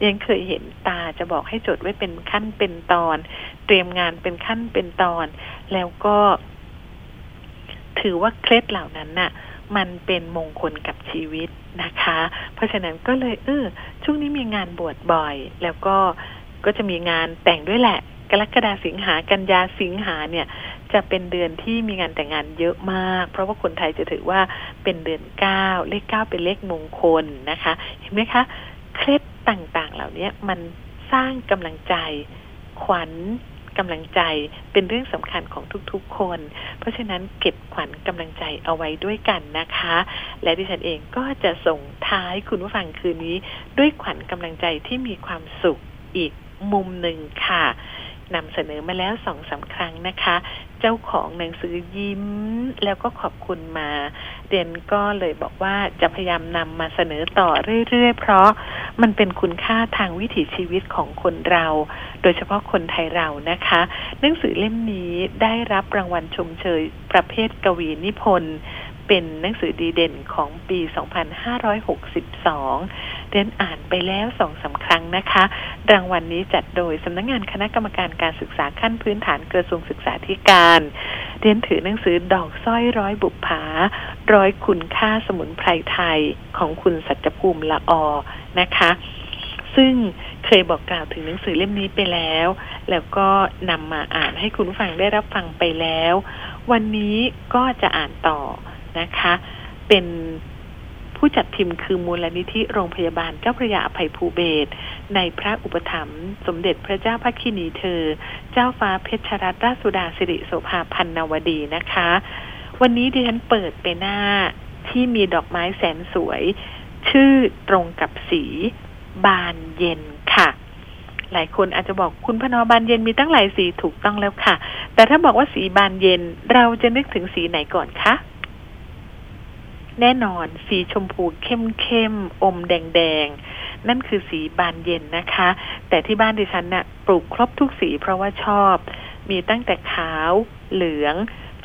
ยังเคยเห็นตาจะบอกให้จดไว้เป็นขั้นเป็นตอน เตรียมงานเป็นขั้นเป็นตอน แล้วก็ ถือว่าเคล็ดเหล่านั้นน่ะ มันเป็นมงคลกับชีวิตนะคะ เพราะฉะนั้นก็เลยเออช่วงนี้มีงานบวชบ่อย แล้วก็ก็จะมีงานแต่งด้วยแหละ กรกฎาสิงหากันยาสิงหาเนี่ย จะเป็นเดือนที่มีงานแต่งงานเยอะมาก เพราะว่าคนไทยจะถือว่าเป็นเดือนเก้าเลขเก้าเป็นเลขมงคลนะคะ เห็นไหมคะ เคล็ดต่างๆ เหล่านี้มันสร้างกำลังใจขวัญ กำลังใจเป็นเรื่องสำคัญของทุกๆคน เพราะฉะนั้นเก็บขวัญกำลังใจเอาไว้ด้วยกันนะคะ และดิฉันเองก็จะส่งท้ายคุณผู้ฟังคืนนี้ ด้วยขวัญกำลังใจที่มีความสุขอีกมุมหนึ่งค่ะ นำเสนอมาแล้วสองสาครั้งนะคะ เจ้าของหนังสือยิ้มแล้วก็ขอบคุณมาเดนก็เลยบอกว่าจะพยายามนำมาเสนอต่อเรื่อยๆ เพราะมันเป็นคุณค่าทางวิถีชีวิตของคนเรา โดยเฉพาะคนไทยเรานะคะ หนังสือเล่มนี้ได้รับรางวัลชมเชยประเภทกวีนิพนธ์เป็นหนังสือดีเด่นของปี 2562 เรียนอ่านไปแล้วสองสาครั้งนะคะ รางวัลนนี้จัดโดยสำนักงงานคณะกรรมการการศึกษาขั้นพื้นฐานกระทรวงศึกษาธิการเรียนถือหนังสือดอกสร้อยร้อยบุปผา ร้อยคุณค่าสมุนไพรไทยของคุณสัจภูมิละออนะคะ ซึ่งเคยบอกกล่าวถึงหนังสือเล่มนี้ไปแล้ว แล้วก็นำมาอ่านให้คุณฟังได้รับฟังไปแล้ว วันนี้ก็จะอ่านต่อนะคะ เป็น ผู้จัดพิมพ์คือมูลนิธิโรงพยาบาลเจ้าพระยาอภัยภูเบศในพระอุปถัมภ์สมเด็จพระเจ้าพระคินีเธอ เจ้าฟ้าเพชรรัตนราชสุดาสิริโสภาพันนวดีนะคะ วันนี้ดิฉันเปิดไปหน้าที่มีดอกไม้แสนสวย ชื่อตรงกับสีบานเย็นค่ะ หลายคนอาจจะบอกคุณพนอบานเย็นมีตั้งหลายสีถูกต้องแล้วค่ะ แต่ถ้าบอกว่าสีบานเย็นเราจะนึกถึงสีไหนก่อนคะ แน่นอนสีชมพูเข้มเข้มอมแดงแดงนั่นคือสีบานเย็นนะคะ แต่ที่บ้านดิฉันนะ่ะปลูกครบทุกสีเพราะว่าชอบ มีตั้งแต่ขาวเหลือง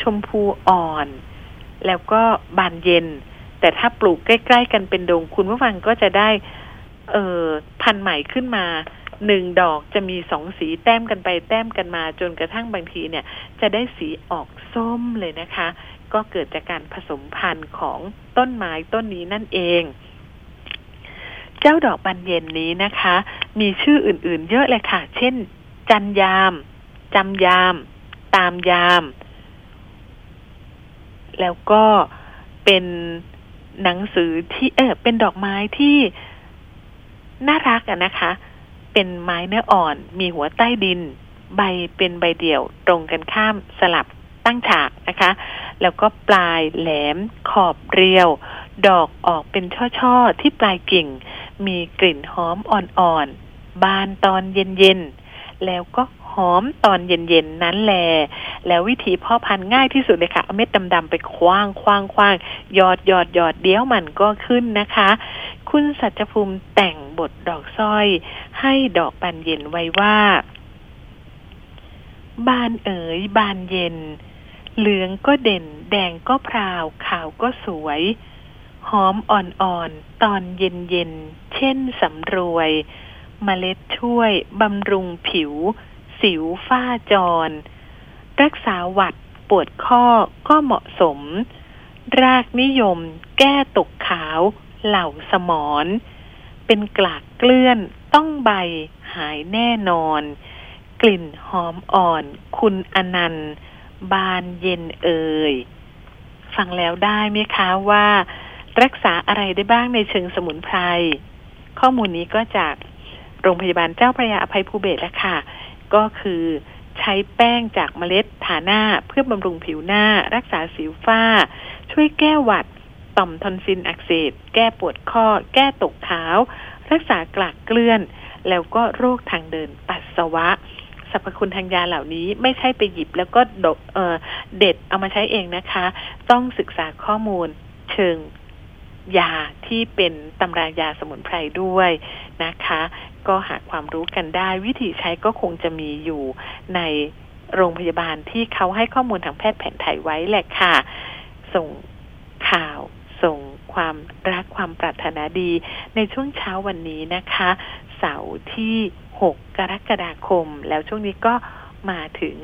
ชมพูอ่อน แล้วก็บานเย็น แต่ถ้าปลูกใกล้ ๆ กันเป็นดงคุณผู้ฟังก็จะได้ เออพันธุ์ใหม่ขึ้นมาหนึ่งดอกจะมีสองสีแต้มกันไปแต้มกันมาจนกระทั่งบางทีเนี่ย จะได้สีออกส้มเลยนะคะ ก็เกิดจากการผสมพันธุ์ของต้นไม้ต้นนี้นั่นเอง เจ้าดอกบานเย็นนี้นะคะ มีชื่ออื่นๆ เยอะเลยค่ะ เช่น จันยาม จำยาม ตามยาม แล้วก็เป็นหนังสือที่เออเป็นดอกไม้ที่น่ารักอะนะคะ เป็นไม้เนื้ออ่อน มีหัวใต้ดิน ใบเป็นใบเดี่ยว ตรงกันข้ามสลับตั้งฉากนะคะ แล้วก็ปลายแหลมขอบเรียว ดอกออกเป็นช่อๆที่ปลายกิ่ง มีกลิ่นหอมอ่อนๆ บานตอนเย็นๆ แล้วก็หอมตอนเย็นๆ นั้นแหลแล้ววิธีพ่อพันธุ์ง่ายที่สุดเลยค่ะ เอาเม็ดดำๆไปคว้างคว้างคว้างยอดยอดยอดเดี๋ยวมันก็ขึ้นนะคะ คุณสัจภูมิแต่งบทดอกสร้อย ให้ดอกบานเย็นไว้ว่า บานเอ๋ยบานเย็น เหลืองก็เด่น แดงก็พราว ขาวก็สวย หอมอ่อนๆ ตอนเย็นๆ เช่นสำรวยเมล็ดช่วย บำรุงผิว สิวฝ้าจร รักษาหวัดปวดข้อก็เหมาะสม รากนิยม แก้ตกขาว เหล่าสมอนเป็นกลากเกลื่อนต้องใบหายแน่นอน กลิ่นหอมอ่อน คุณอนันต์ บานเย็นเอ่ยฟังแล้วได้ไหมคะว่า รักษาอะไรได้บ้างในเชิงสมุนไพร ข้อมูลนี้ก็จากโรงพยาบาลเจ้าพระยาอภัยภูเบศแล้วค่ะ ก็คือใช้แป้งจากเมล็ดทาหน้าเพื่อบำรุงผิวหน้า รักษาสิวฝ้า ช่วยแก้หวัด ต่อมทอนซิลอักเสบ แก้ปวดข้อ แก้ตกขาว รักษากลากเกลื่อน แล้วก็โรคทางเดินปัสสาวะ สรรพคุณทางยาเหล่านี้ไม่ใช่ไปหยิบแล้วก็ดเเด็ดเอามาใช้เองนะคะ ต้องศึกษาข้อมูลเชิงยาที่เป็นตำรายาสมุนไพรด้วยนะคะ ก็หาความรู้กันได้ วิธีใช้ก็คงจะมีอยู่ในโรงพยาบาลที่เขาให้ข้อมูลทางแพทย์แผนไทยไว้แหละค่ะ ส่งข่าวส่งความรักความปรารถนาดี ในช่วงเช้าวันนี้นะคะ เสาร์ที่ 6 กรกฎาคม แล้วช่วงนี้ก็มาถึง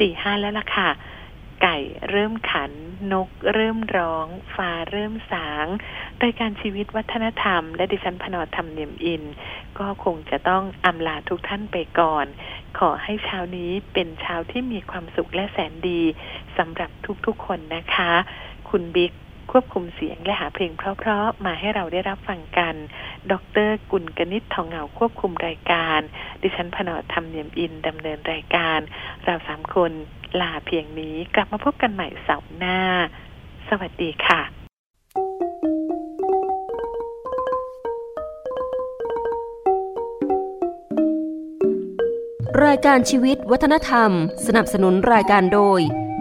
ตีห้าแล้วล่ะค่ะ ไก่เริ่มขัน นกเริ่มร้อง ฟ้าเริ่มสาง รายการชีวิตวัฒนธรรม และดิฉันพนอธรรมเนียมอิน ก็คงจะต้องอำลาทุกท่านไปก่อน ขอให้เช้านี้เป็นเช้าที่มีความสุขและแสนดีสำหรับทุกๆคนนะคะ คุณบิ๊ก ควบคุมเสียงและหาเพลงเพราะๆมาให้เราได้รับฟังกัน ดรกุลกนิษฐ์ทองเงาควบคุมรายการ ดิฉันพนอธรรมเนียมอินดำเนินรายการ เราสามคนลาเพียงนี้กลับมาพบกันใหม่เสาร์หน้า สวัสดีค่ะรายการชีวิตวัฒนธรรม สนับสนุนรายการโดย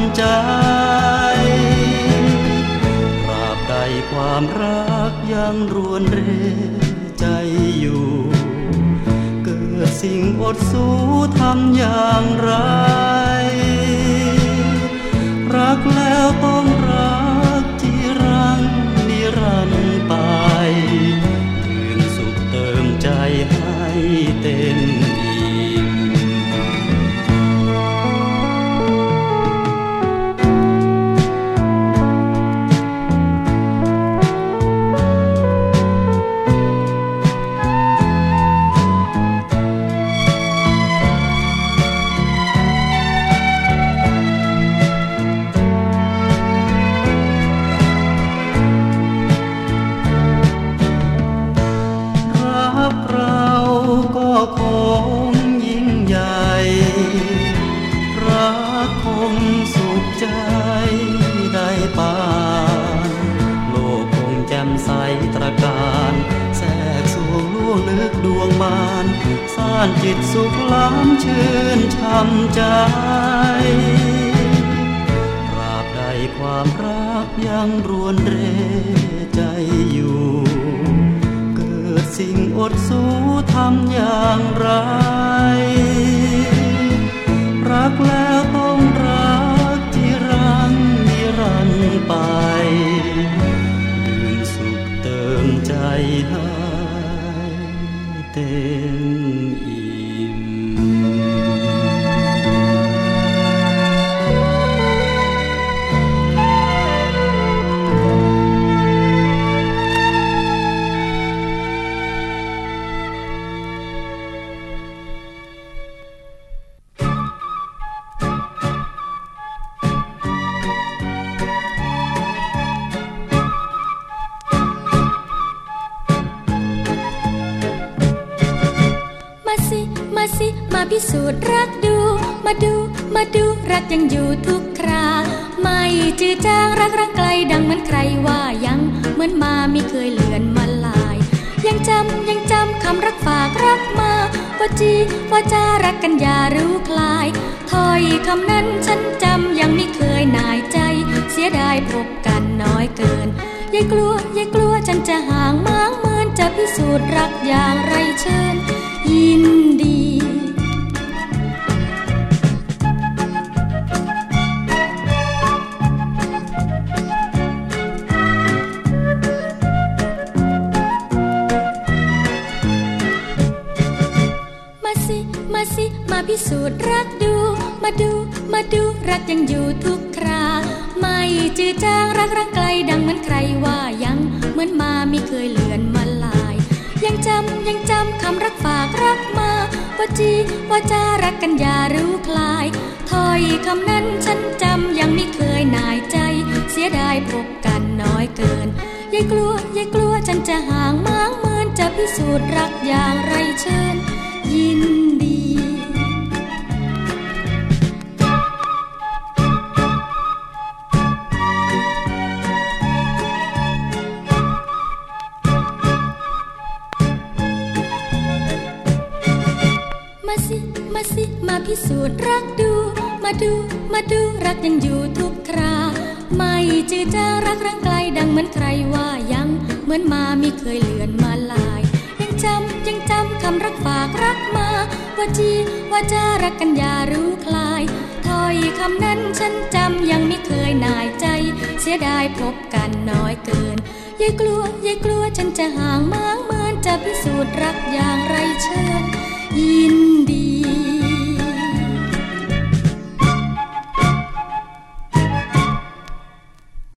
ำใจตราบใดความรักยังรวนเรใจอยู่ เกิดสิ่งอดสู้ทำอย่างไร รักแล้ว ถ้อยคำนั้นฉันจำยังไม่เคยนายใจ เสียดายพบกันน้อยเกินยายกลัวยายกลัวฉันจะห่างมางเมือนจะพิสูจน์รักอย่างไรเชิญ ยินดีมาสิมาสิมาพิสูจน์รัก มาดูมาดูรักยังอยู่ทุกครา ไม่จืดจางรักรังไกลดังเหมือนใครว่ายังเหมือนมาไม่เคยเลือนมาลาย ยังจำยังจำคำรักฝากรักมาว่าจีว่าจารักกันอย่ารู้คลายถ้อยคำนั้นฉันจำยังไม่เคยนายใจ เสียดายพบกันน้อยเกินยายกลัวยายกลัวฉันจะห่างมางเหมือนจะพิสูจน์รักอย่างไรเชิญ สูจน์รักดู มาดู มาดูรักยังอยู่ทุกครา ไม่จืดจางรักรังไกลดังเหมือนใครว่ายังเหมือนมาไม่เคยเลือนมาลาย ยังจำยังจำคำรักฝากรักมาว่าจีว่าจารักกันอย่ารู้คลายถ้อยคำนั้นฉันจำยังไม่เคยนายใจ เสียดายพบกันน้อยเกินยายกลัวยายกลัวฉันจะห่างมางเมือนจะพิสูจน์รักอย่างไรเชิญยิน